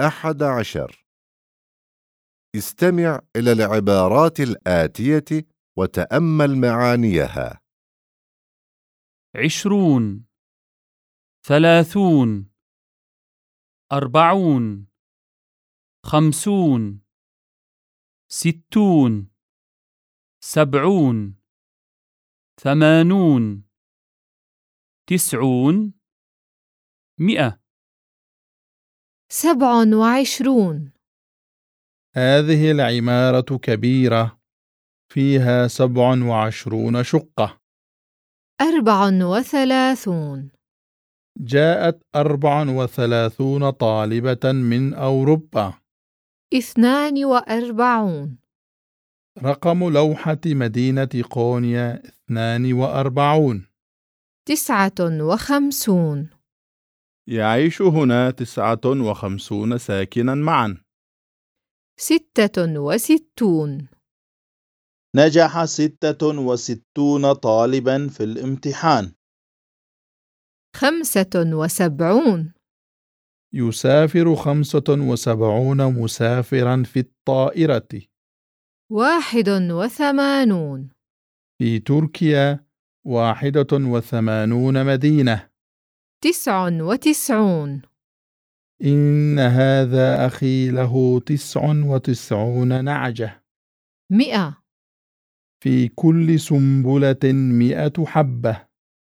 أحد عشر. استمع إلى العبارات الآتية وتأمل معانيها. عشرون. ثلاثون. أربعون. خمسون. ستون. سبعون. ثمانون. تسعون. مئة. سبع وعشرون. هذه العمارة كبيرة فيها سبع وعشرون شقة. أربع وثلاثون. جاءت أربع وثلاثون طالبة من أوروبا. اثنان وأربعون. رقم لوحة مدينة قونيا اثنان وأربعون. تسعة وخمسون. يعيش هنا تسعة وخمسون ساكنا معا. ستة وستون. نجح ستة وستون طالبا في الامتحان. خمسة وسبعون. يسافر خمسة وسبعون مسافرا في الطائرة. واحد وثمانون. في تركيا واحدة وثمانون مدينة. تسع وتسعون. إن هذا أخي له تسع وتسعون نعجة. مئة. في كل سنبلة مئة حبة.